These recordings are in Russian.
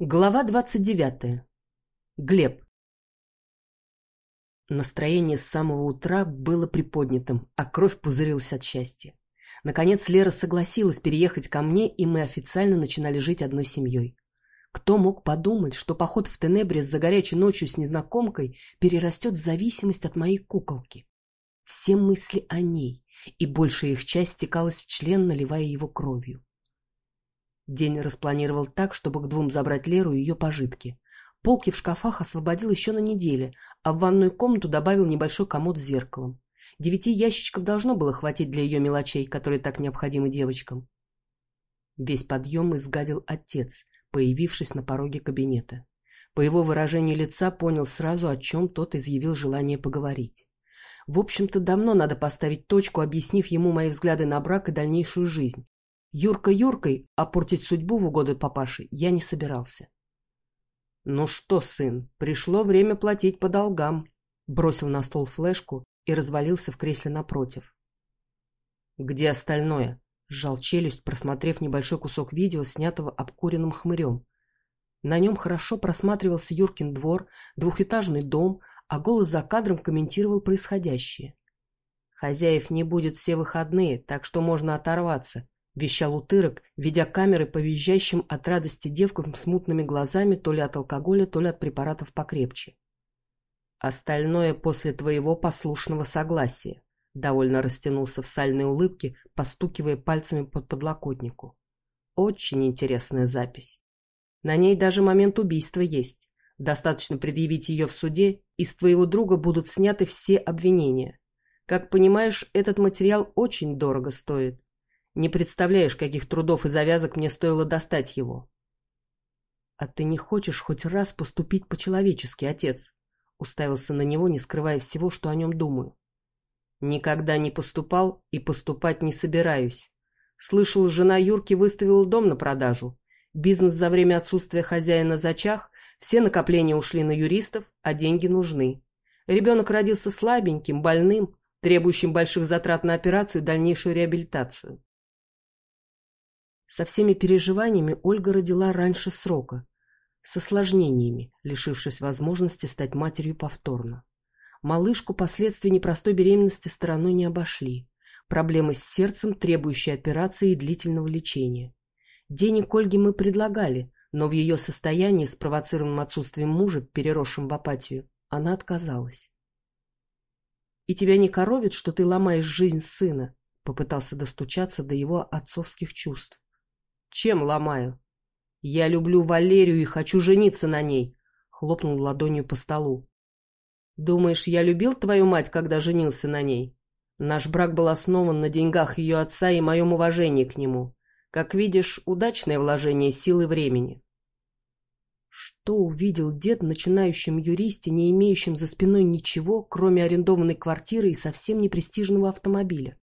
Глава двадцать девятая. Глеб. Настроение с самого утра было приподнятым, а кровь пузырилась от счастья. Наконец Лера согласилась переехать ко мне, и мы официально начинали жить одной семьей. Кто мог подумать, что поход в Тенебрис за горячей ночью с незнакомкой перерастет в зависимость от моей куколки? Все мысли о ней, и большая их часть стекалась в член, наливая его кровью. День распланировал так, чтобы к двум забрать Леру и ее пожитки. Полки в шкафах освободил еще на неделе, а в ванную комнату добавил небольшой комод с зеркалом. Девяти ящичков должно было хватить для ее мелочей, которые так необходимы девочкам. Весь подъем изгадил отец, появившись на пороге кабинета. По его выражению лица понял сразу, о чем тот изъявил желание поговорить. В общем-то, давно надо поставить точку, объяснив ему мои взгляды на брак и дальнейшую жизнь. Юрка Юркой, а портить судьбу в угоду папаши я не собирался. «Ну что, сын, пришло время платить по долгам», бросил на стол флешку и развалился в кресле напротив. «Где остальное?» — сжал челюсть, просмотрев небольшой кусок видео, снятого обкуренным хмырем. На нем хорошо просматривался Юркин двор, двухэтажный дом, а голос за кадром комментировал происходящее. «Хозяев не будет все выходные, так что можно оторваться», — вещал утырок, ведя камеры по визжащим от радости девкам с мутными глазами то ли от алкоголя, то ли от препаратов покрепче. «Остальное после твоего послушного согласия», — довольно растянулся в сальной улыбке, постукивая пальцами под подлокотнику. «Очень интересная запись. На ней даже момент убийства есть. Достаточно предъявить ее в суде, и с твоего друга будут сняты все обвинения. Как понимаешь, этот материал очень дорого стоит. Не представляешь, каких трудов и завязок мне стоило достать его. — А ты не хочешь хоть раз поступить по-человечески, отец? — уставился на него, не скрывая всего, что о нем думаю. — Никогда не поступал и поступать не собираюсь. Слышал, жена Юрки выставила дом на продажу. Бизнес за время отсутствия хозяина зачах, все накопления ушли на юристов, а деньги нужны. Ребенок родился слабеньким, больным, требующим больших затрат на операцию и дальнейшую реабилитацию. Со всеми переживаниями Ольга родила раньше срока, с осложнениями, лишившись возможности стать матерью повторно. Малышку последствия непростой беременности стороной не обошли. Проблемы с сердцем, требующие операции и длительного лечения. Денег Ольге мы предлагали, но в ее состоянии, спровоцированном отсутствием мужа, переросшим в апатию, она отказалась. «И тебя не коробит, что ты ломаешь жизнь сына?» попытался достучаться до его отцовских чувств. Чем ломаю? Я люблю Валерию и хочу жениться на ней, хлопнул ладонью по столу. Думаешь, я любил твою мать, когда женился на ней? Наш брак был основан на деньгах ее отца и моем уважении к нему. Как видишь, удачное вложение сил и времени. Что увидел дед в начинающем юристе, не имеющем за спиной ничего, кроме арендованной квартиры и совсем непрестижного автомобиля?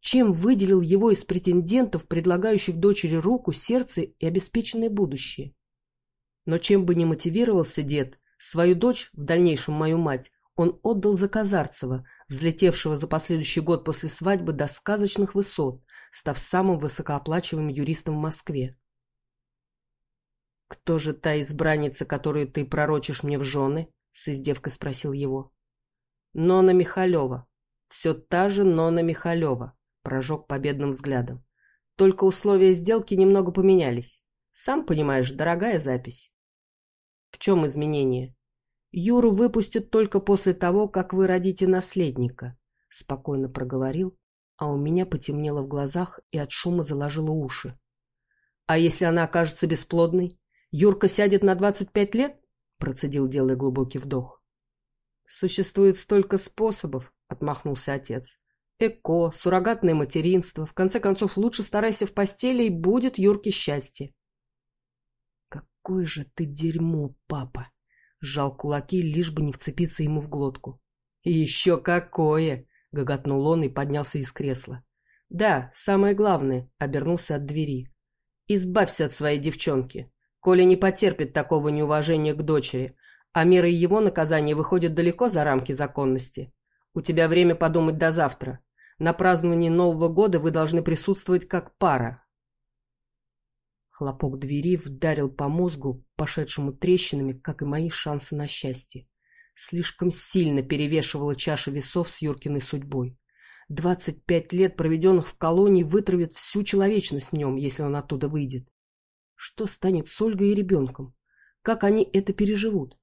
Чем выделил его из претендентов, предлагающих дочери руку, сердце и обеспеченное будущее? Но чем бы ни мотивировался дед, свою дочь, в дальнейшем мою мать, он отдал за Казарцева, взлетевшего за последующий год после свадьбы до сказочных высот, став самым высокооплачиваемым юристом в Москве. «Кто же та избранница, которую ты пророчишь мне в жены?» — с издевкой спросил его. «Нона Михалева. Все та же Нона Михалева прожег победным взглядом. Только условия сделки немного поменялись. Сам понимаешь, дорогая запись. В чем изменение? Юру выпустят только после того, как вы родите наследника, спокойно проговорил, а у меня потемнело в глазах и от шума заложило уши. А если она окажется бесплодной? Юрка сядет на двадцать пять лет? Процедил, делая глубокий вдох. Существует столько способов, отмахнулся отец. Эко, суррогатное материнство. В конце концов, лучше старайся в постели, и будет Юрке счастье. «Какой же ты дерьмо, папа!» Сжал кулаки, лишь бы не вцепиться ему в глотку. «Еще какое!» — гоготнул он и поднялся из кресла. «Да, самое главное», — обернулся от двери. «Избавься от своей девчонки. Коля не потерпит такого неуважения к дочери, а меры его наказания выходят далеко за рамки законности. У тебя время подумать до завтра. На праздновании Нового года вы должны присутствовать как пара. Хлопок двери вдарил по мозгу, пошедшему трещинами, как и мои шансы на счастье. Слишком сильно перевешивала чаша весов с Юркиной судьбой. Двадцать пять лет, проведенных в колонии, вытравят всю человечность в нем, если он оттуда выйдет. Что станет с Ольгой и ребенком? Как они это переживут?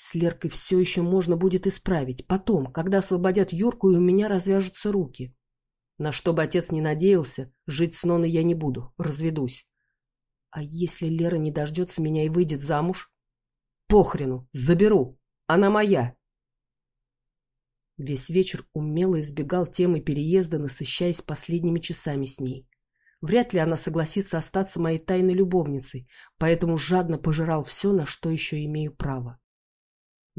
С Леркой все еще можно будет исправить. Потом, когда освободят Юрку, и у меня развяжутся руки. На что бы отец не надеялся, жить с Ноной я не буду, разведусь. А если Лера не дождется меня и выйдет замуж? Похрену, заберу, она моя. Весь вечер умело избегал темы переезда, насыщаясь последними часами с ней. Вряд ли она согласится остаться моей тайной любовницей, поэтому жадно пожирал все, на что еще имею право.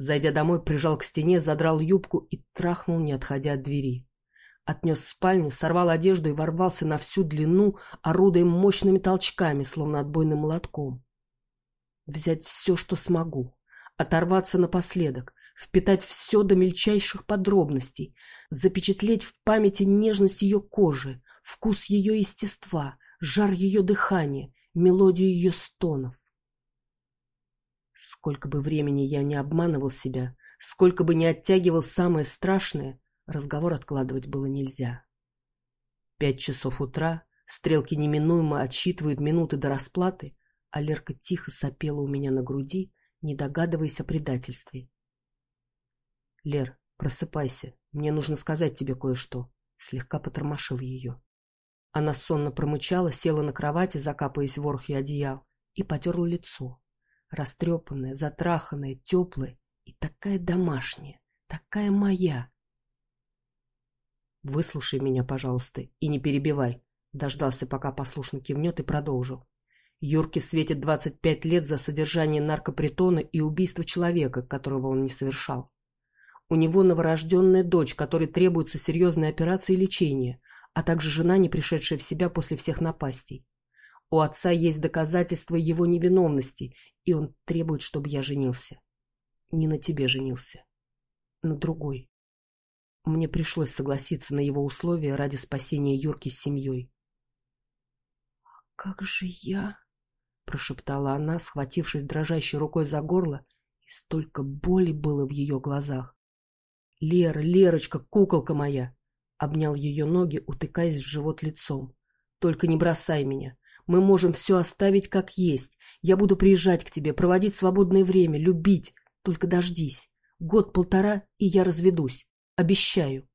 Зайдя домой, прижал к стене, задрал юбку и трахнул, не отходя от двери. Отнес в спальню, сорвал одежду и ворвался на всю длину, орудуя мощными толчками, словно отбойным молотком. Взять все, что смогу, оторваться напоследок, впитать все до мельчайших подробностей, запечатлеть в памяти нежность ее кожи, вкус ее естества, жар ее дыхания, мелодию ее стонов. Сколько бы времени я не обманывал себя, сколько бы не оттягивал самое страшное, Разговор откладывать было нельзя. Пять часов утра, стрелки неминуемо отсчитывают минуты до расплаты, а Лерка тихо сопела у меня на груди, не догадываясь о предательстве. — Лер, просыпайся, мне нужно сказать тебе кое-что. Слегка потормошил ее. Она сонно промычала, села на кровати, закапываясь в ворхе одеял, и потерла лицо. Растрепанное, затраханное, теплое и такая домашняя, такая моя. «Выслушай меня, пожалуйста, и не перебивай», — дождался, пока послушно кивнет, и продолжил. Юрке светит 25 лет за содержание наркопритона и убийство человека, которого он не совершал. У него новорожденная дочь, которой требуется серьезная операция и лечение, а также жена, не пришедшая в себя после всех напастей. У отца есть доказательства его невиновности, и он требует, чтобы я женился. Не на тебе женился. На другой. Мне пришлось согласиться на его условия ради спасения Юрки с семьей. «Как же я?» — прошептала она, схватившись дрожащей рукой за горло, и столько боли было в ее глазах. «Лера, Лерочка, куколка моя!» — обнял ее ноги, утыкаясь в живот лицом. «Только не бросай меня. Мы можем все оставить как есть. Я буду приезжать к тебе, проводить свободное время, любить. Только дождись. Год-полтора, и я разведусь. Обещаю.